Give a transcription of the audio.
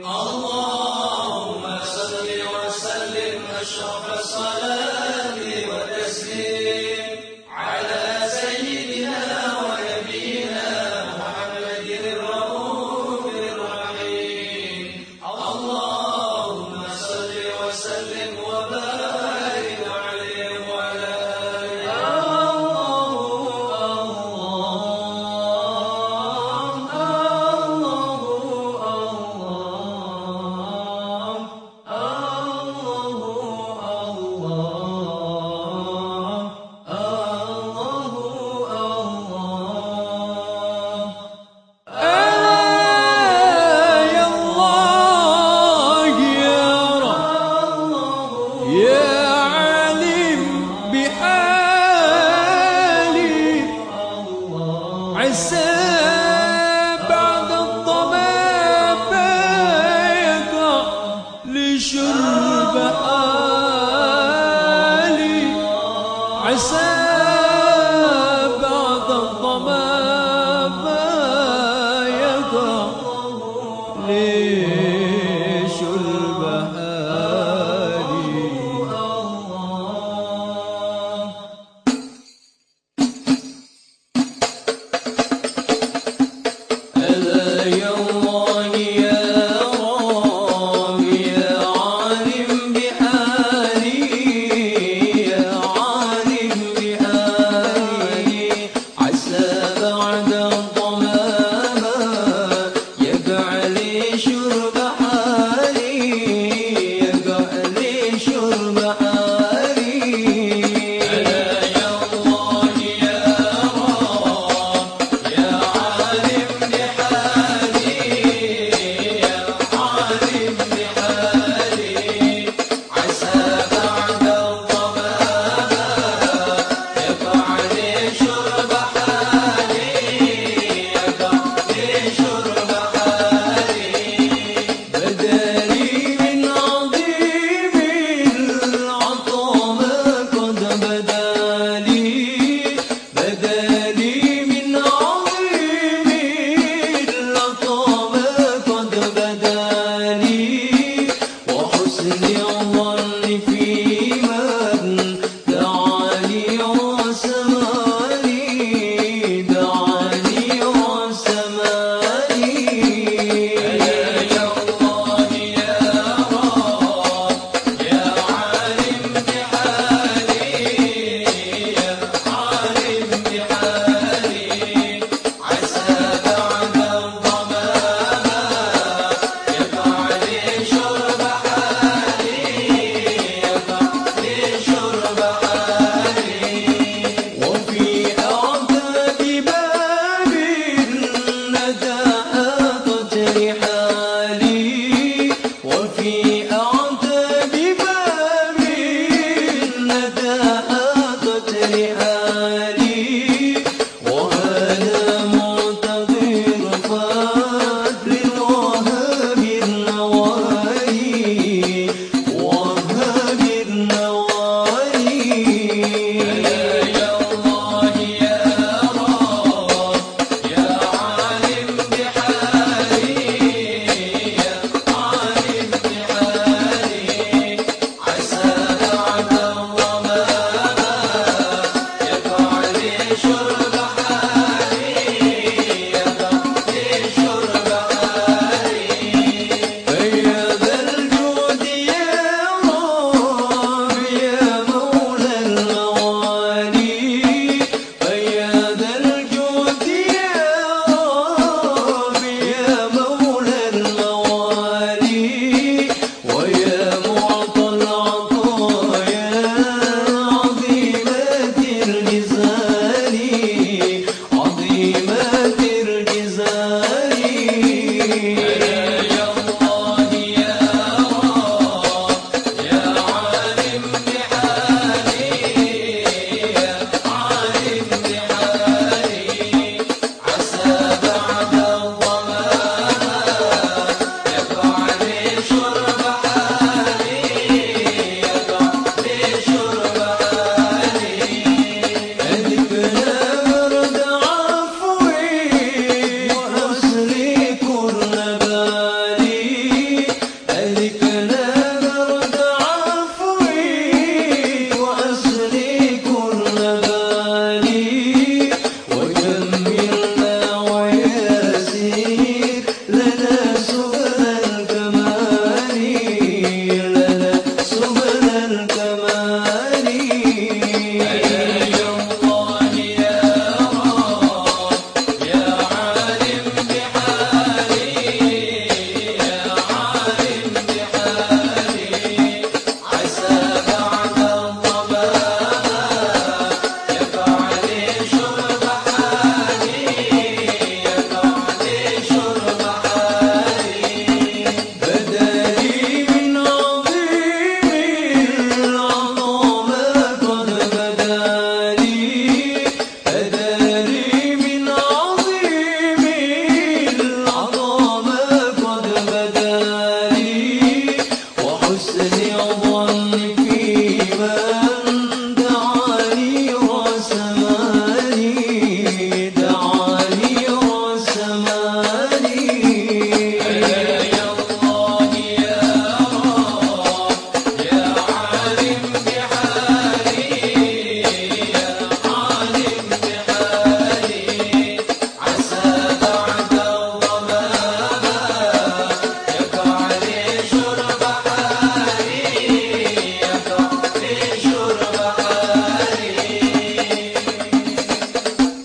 اللهم صل وسلم أشرف الصلاة لشرب آلي. عسى the one مدى listening.